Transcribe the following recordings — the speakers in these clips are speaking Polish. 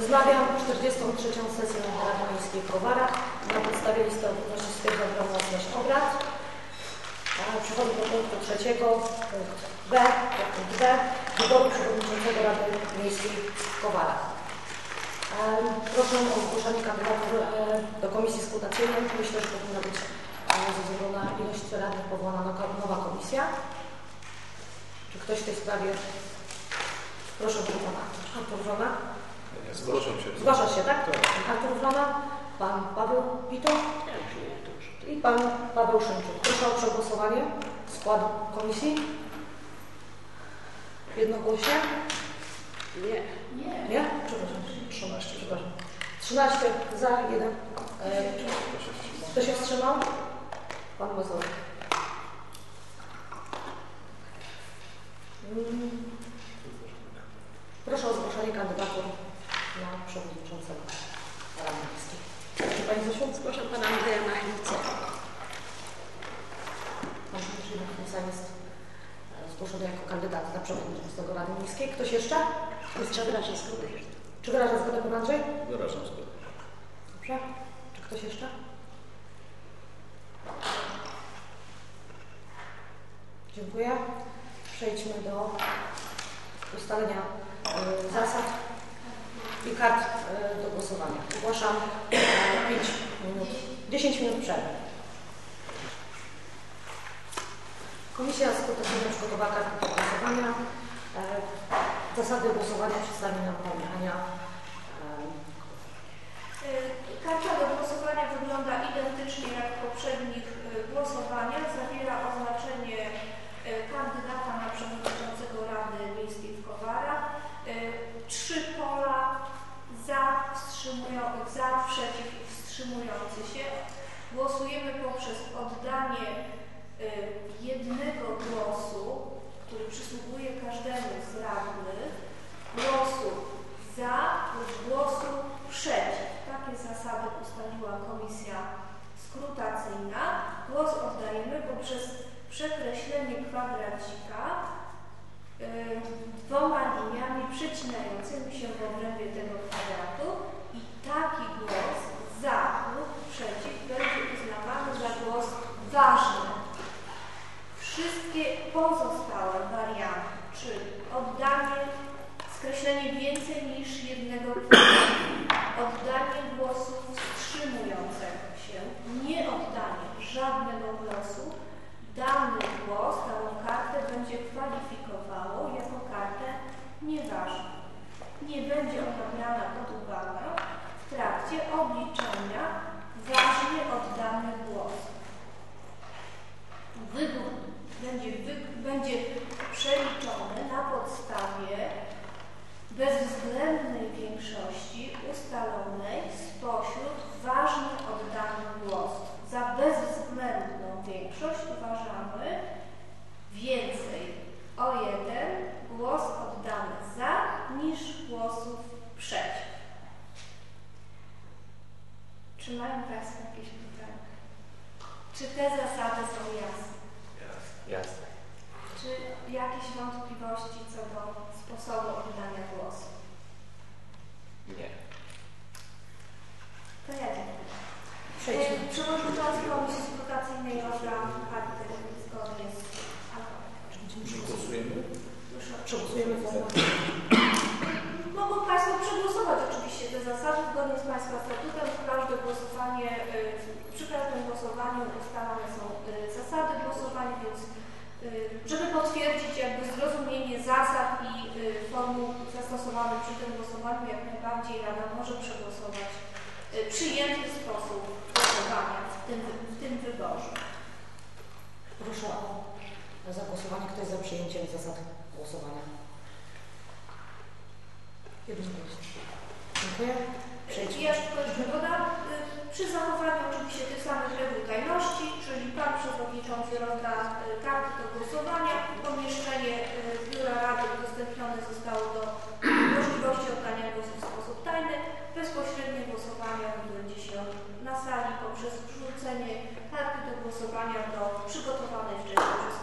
Wznawiam 43. sesję Rady Miejskiej w Kowarach. Na podstawie listy obecności stwierdzam prawomocność obrad. A Przechodzę do punktu trzeciego, punkt B, punkt B, wyboru przewodniczącego Rady Miejskiej w Kowarach. Proszę o zgłoszenie kandydatur e, do komisji skrutacyjnej. Myślę, że powinna być ze względu na ilość radnych powołana nowa- komisja. Czy ktoś w tej sprawie? Proszę pana Artur Żona. Nie, zgłaszam się. Zgłasza się, tak? Artur Żona, pan Paweł Pito i pan Paweł Szymczuk. Proszę o przegłosowanie składu komisji. Jednogłośnie? Nie. Nie? Przepraszam. 13. Przepraszam. 13 za, 1. E, kto się wstrzymał? Pan Mazur. Mm. Proszę o zgłoszenie kandydatur na przewodniczącego Rady Miejskiej. Czy Pani Zosiu? Zgłaszam pana Andrzeja Machnicę. Pan Andrzej Machnica jest e, zgłoszony jako kandydat na przewodniczącego Rady Miejskiej. Ktoś jeszcze? Jeszcze wyrażę zgodę. Czy wyraża zgodę Pan Andrzej? Wyrażam zgodę. Dobrze. Czy ktoś jeszcze? Dziękuję. Przejdźmy do ustalenia e, zasad i kart e, do głosowania. Ogłaszam 5 minut, 10 minut przerwy. Komisja skuteczna przygotowała karty do głosowania. E, Zasady głosowania przedstawi nam Pani Ania Karta do głosowania wygląda identycznie jak w poprzednich głosowaniach. Zawiera oznaczenie kandydata Głosujemy poprzez oddanie y, jednego głosu, który przysługuje każdemu z radnych, głosu za lub głosu przeciw. Takie zasady ustaliła komisja skrutacyjna. Głos oddajemy poprzez przekreślenie kwadracika y, dwoma liniami przecinającymi się w obrębie tego kwadratu i taki głos za lub przeciw będzie uznawany za głos ważny. Wszystkie pozostałe warianty, czyli oddanie, skreślenie więcej niż jednego kwadratu, oddanie głosu wstrzymującego się, nie oddanie żadnego głosu, dany głos, daną kartę będzie kwalifikowało jako kartę nieważną. Nie będzie ona brana pod uwagę w trakcie obliczenia ważnie oddanych głosów. Wybór będzie, wy, będzie przeliczony na podstawie bezwzględnej większości ustalonej spośród ważnie oddanych głosów. Za bezwzględną większość uważamy więcej o jeden głos oddany za niż głosów przeciw. Czy mają Państwo jakieś pytania? Czy te zasady są jasne? Jasne. Czy jakieś wątpliwości co do sposobu oddania głosu? Nie. To ja dziękuję. Przejdźmy. Przewodniczący Komisji Skrutacyjnej rozdał karty zgodnie z Czy głosujemy? Proszę. Przegłosujemy formułę. Mogą Państwo przegłosować oczywiście te zasady zgodnie z Państwa statutem. Każde głosowanie, y, przy każdym głosowaniu ustalane są y, zasady głosowania, więc y, żeby potwierdzić jakby zrozumienie zasad i formuł zastosowanych przy tym głosowaniu, jak najbardziej Rada może przegłosować przyjęty sposób głosowania w tym, w tym wyborze. Proszę o zagłosowanie. Kto jest za przyjęciem zasad głosowania? Jednogłośnie. Dziękuję. Przejdźmy. ja tylko jeszcze dodam, y, przy zachowaniu oczywiście tych samych reguł tajności, czyli Pan Przewodniczący rozda y, karty do głosowania. Pomieszczenie y, Biura Rady udostępnione zostało do możliwości oddania głosu w sposób tajny. Bezpośrednie głosowanie odbędzie się na sali poprzez wrzucenie karty do głosowania do przygotowanej wcześniej przez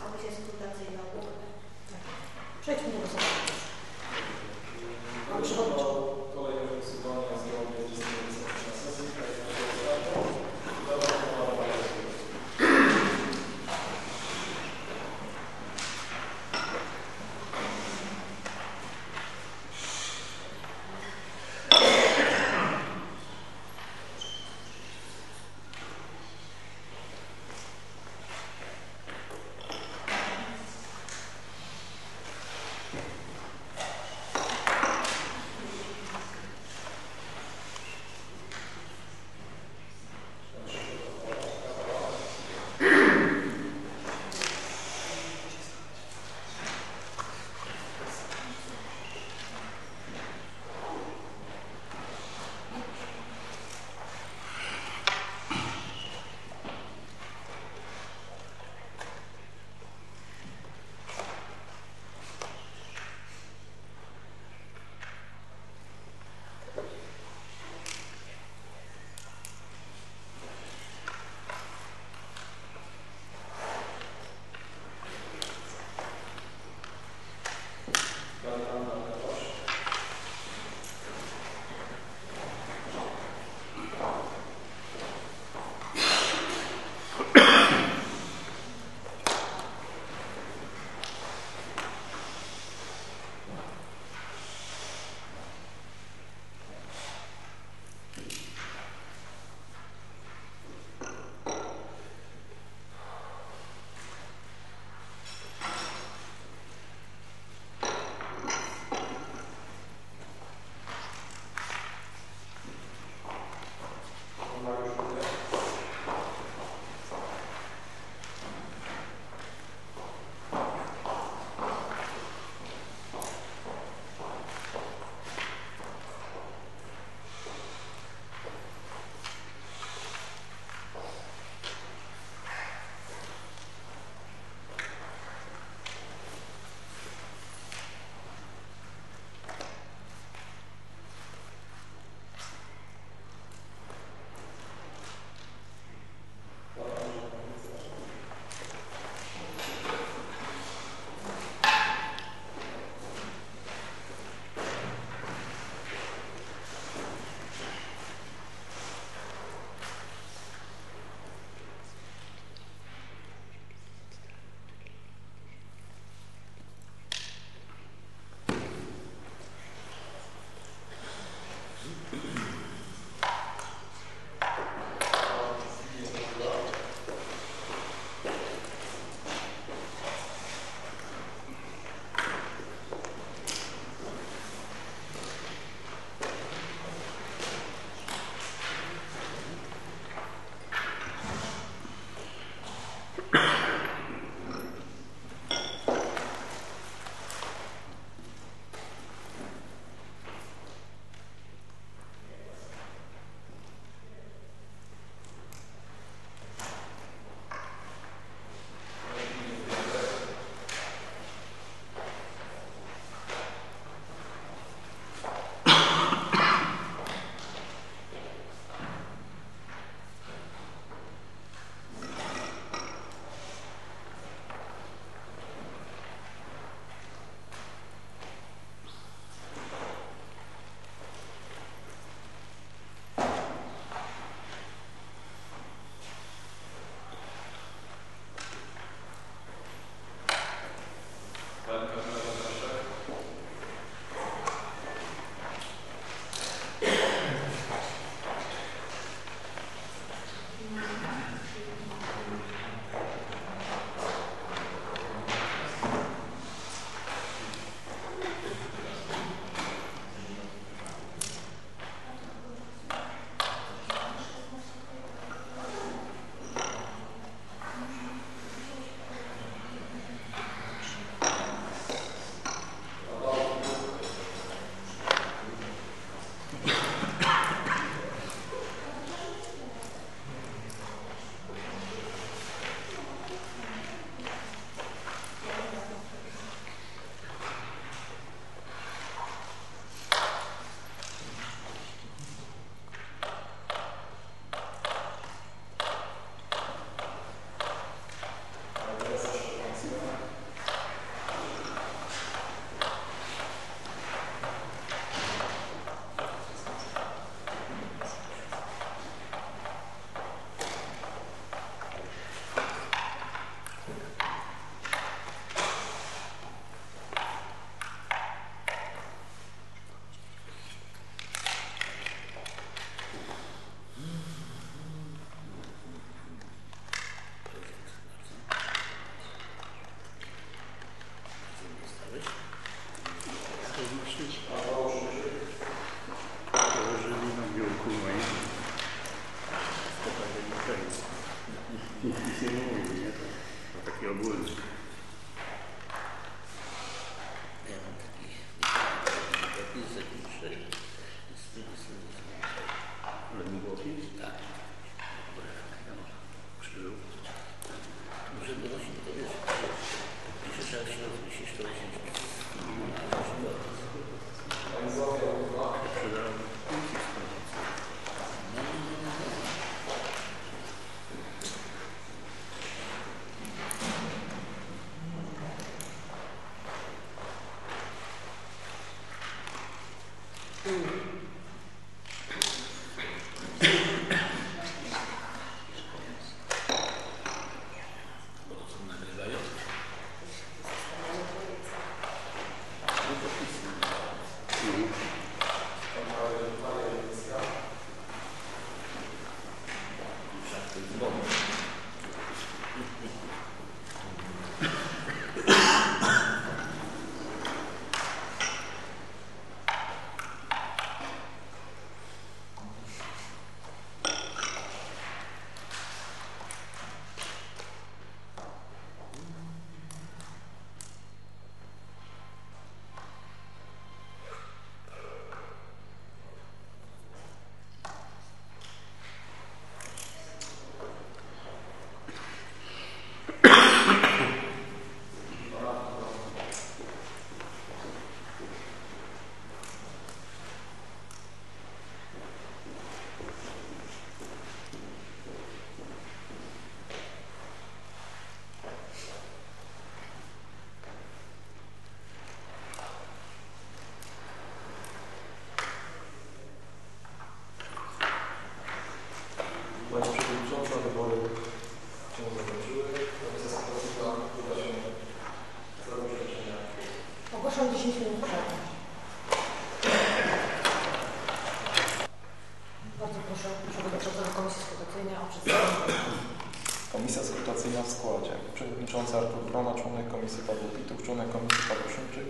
Komisja skrutacyjna w składzie. Przewodniczący Artur Brona, członek Komisji Paweł Pituch, członek Komisji Paweł Szymczyk.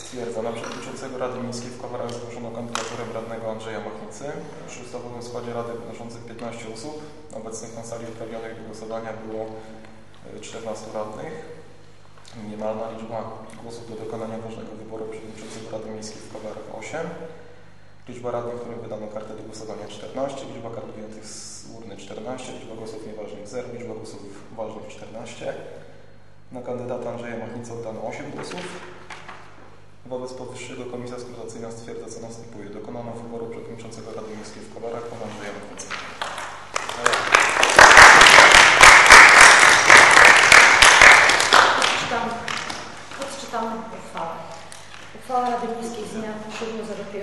Stwierdza, na przewodniczącego Rady Miejskiej w Kowarach zgłoszono kandydaturę radnego Andrzeja Machnicy. Przy ustawowym składzie Rady wynoszących 15 osób. Obecnych na sali uprawnionych do głosowania było e, 14 radnych. Minimalna liczba głosów do dokonania ważnego wyboru przewodniczącego Rady Miejskiej w Kowarach 8. Liczba radnych, którym wydano kartę do głosowania 14, liczba kart wyjętych z urny 14, liczba głosów nieważnych 0, liczba głosów ważnych 14. Na kandydata Andrzeja Machnica oddano 8 głosów. Wobec powyższego Komisja Skrutacyjna stwierdza, co następuje. Dokonano wyboru przewodniczącego Rady Miejskiej w Kowarach pana Andrzeja Machnica. Odczytam, odczytam uchwałę. Uchwała Rady Miejskiej z dnia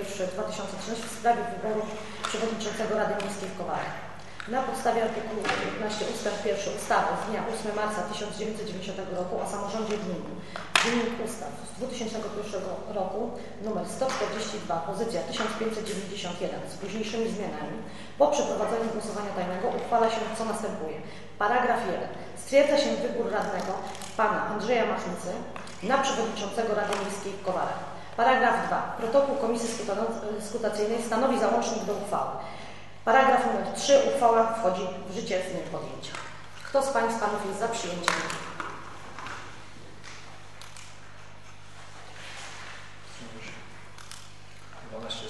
7.01.2013 w sprawie wyboru przewodniczącego Rady Miejskiej w Kowarach. Na podstawie artykułu 15 ust. 1 ustawy z dnia 8 marca 1990 roku o samorządzie gminnym Dziennik Ustaw z 2001 roku nr 142 pozycja 1591 z późniejszymi zmianami po przeprowadzeniu głosowania tajnego uchwala się co następuje. Paragraf 1. Stwierdza się wybór radnego pana Andrzeja Machnicy na przewodniczącego Rady Miejskiej w Kowarach. Paragraf 2. Protokół Komisji Skuta- Skutacyjnej stanowi załącznik do uchwały. Paragraf numer 3. Uchwała wchodzi w życie z dniem podjęcia. Kto z Pań z Panów jest za przyjęciem?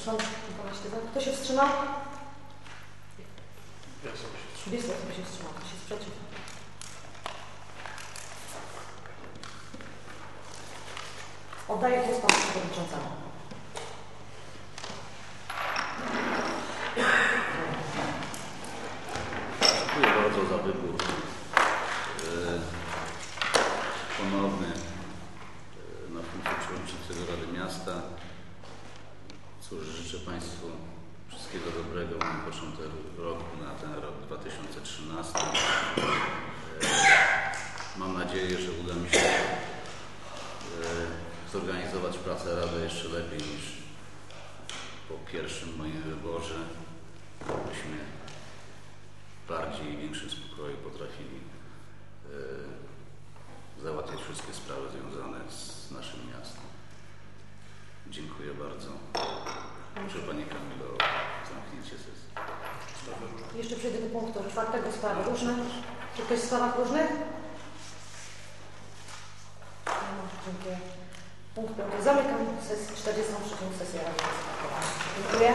Są 12 za. Kto się wstrzymał? Dwie osoby się wstrzymały. Kto się sprzeciw? Oddaję głos Panu Przewodniczącemu. Dziękuję bardzo za wybór e, ponowny e, na funkcję przewodniczącego Rady Miasta. Cóż, życzę Państwu wszystkiego dobrego na początek roku, na ten rok 2013. E, Mam nadzieję, że uda mi się zorganizować pracę Rady jeszcze lepiej niż po pierwszym moim wyborze, bardziej i większym spokoju potrafili e, załatwiać wszystkie sprawy związane z naszym miastem. Dziękuję bardzo. Proszę Pani Kamilo o zamknięcie sesji. Jeszcze przejdę do punktu czwartego, sprawy różne. Czy ktoś w sprawach różnych? Nie ma, dziękuję. Punkt piąty. Zamykam sesję, 43. sesję Rady. Dziękuję.